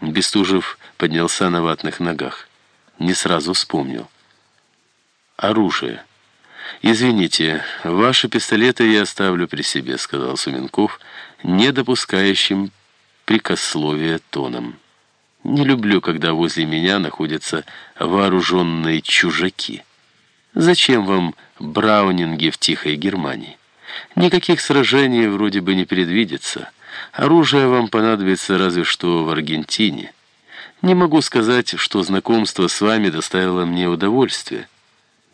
Бестужев поднялся на ватных ногах. Не сразу вспомнил. «Оружие. Извините, ваши пистолеты я оставлю при себе», — сказал Суменков, не допускающим прикословия тоном. «Не люблю, когда возле меня находятся вооруженные чужаки. Зачем вам браунинги в Тихой Германии? Никаких сражений вроде бы не предвидится». Оружие вам понадобится разве что в Аргентине. Не могу сказать, что знакомство с вами доставило мне удовольствие.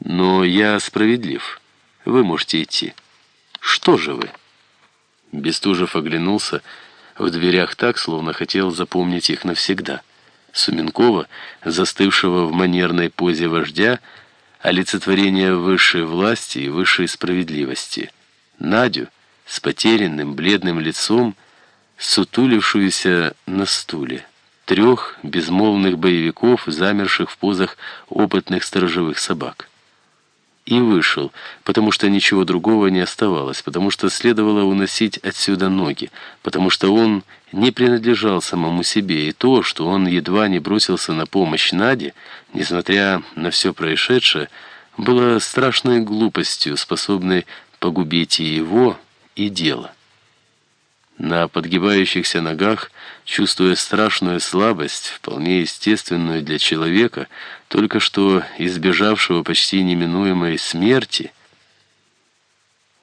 Но я справедлив. Вы можете идти. Что же вы?» Бестужев оглянулся в дверях так, словно хотел запомнить их навсегда. Суменкова, застывшего в манерной позе вождя, олицетворение высшей власти и высшей справедливости. Надю с потерянным бледным лицом, сутулившуюся на стуле. Трех безмолвных боевиков, замерших в позах опытных сторожевых собак. И вышел, потому что ничего другого не оставалось, потому что следовало уносить отсюда ноги, потому что он не принадлежал самому себе, и то, что он едва не бросился на помощь Наде, несмотря на все происшедшее, было страшной глупостью, способной погубить и его, и дело. На подгибающихся ногах, чувствуя страшную слабость, вполне естественную для человека, только что избежавшего почти неминуемой смерти,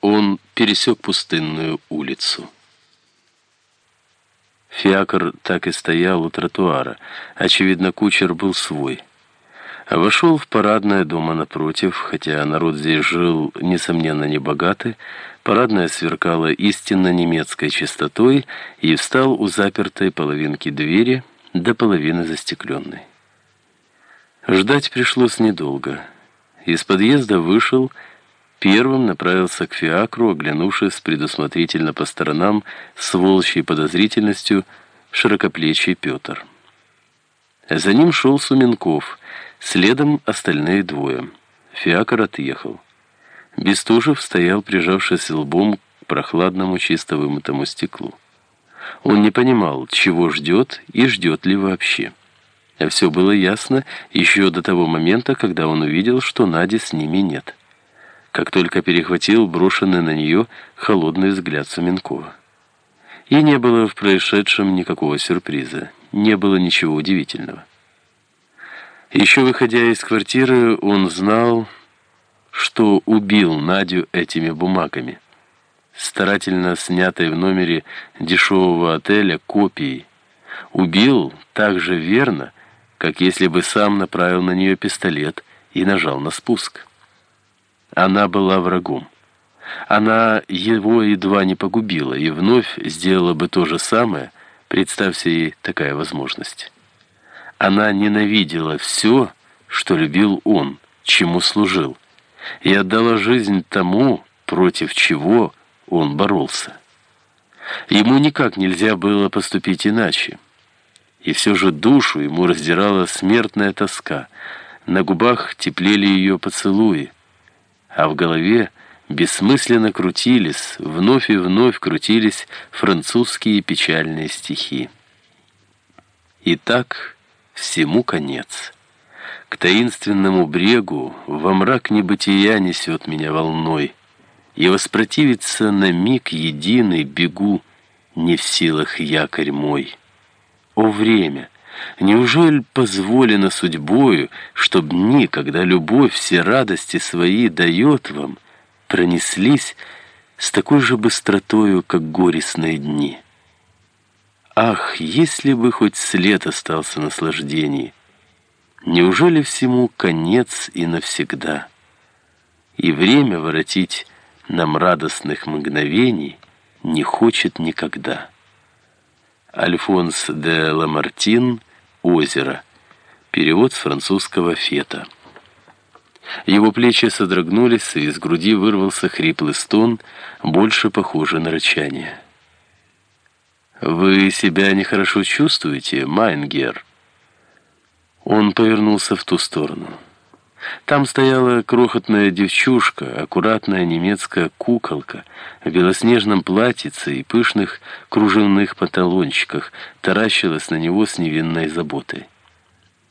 он пересек пустынную улицу. Фиакр так и стоял у тротуара. Очевидно, кучер был свой. Вошел в парадное дома напротив, хотя народ здесь жил, несомненно, небогатый, парадная сверкала истинно немецкой чистотой и встал у запертой половинки двери до половины застекленной. Ждать пришлось недолго. Из подъезда вышел, первым направился к фиакру, оглянувшись предусмотрительно по сторонам с волчьей подозрительностью широкоплечий Петр. За ним шел Суменков — Следом остальные двое. Фиакр отъехал. Бестужев стоял, прижавшись лбом к прохладному чисто вымытому стеклу. Он не понимал, чего ждет и ждет ли вообще. А все было ясно еще до того момента, когда он увидел, что Нади с ними нет. Как только перехватил брошенный на нее холодный взгляд Суменкова. И не было в происшедшем никакого сюрприза, не было ничего удивительного. Еще выходя из квартиры, он знал, что убил Надю этими бумагами, старательно снятой в номере дешевого отеля копией. Убил так же верно, как если бы сам направил на нее пистолет и нажал на спуск. Она была врагом. Она его едва не погубила и вновь сделала бы то же самое, представься ей такая возможность. Она ненавидела все, что любил он, чему служил, и отдала жизнь тому, против чего он боролся. Ему никак нельзя было поступить иначе. И все же душу ему раздирала смертная тоска, на губах теплели ее поцелуи, а в голове бессмысленно крутились, вновь и вновь крутились французские печальные стихи. И так всему конец. К таинственному брегу во мрак небытия несет меня волной, и воспротивиться на миг единый бегу, не в силах якорь мой. О время! Неужели позволено судьбою, чтоб дни, когда любовь все радости свои дает вам, пронеслись с такой же быстротою, как горестные дни?» Ах, если бы хоть след остался наслаждений! Неужели всему конец и навсегда? И время воротить нам радостных мгновений не хочет никогда. Альфонс де Ламартин «Озеро». Перевод с французского «Фета». Его плечи содрогнулись, и из груди вырвался хриплый стон, больше похожий на рычание. «Вы себя нехорошо чувствуете, Майнгер?» Он повернулся в ту сторону. Там стояла крохотная девчушка, аккуратная немецкая куколка в белоснежном платьице и пышных кружевных панталончиках, таращилась на него с невинной заботой.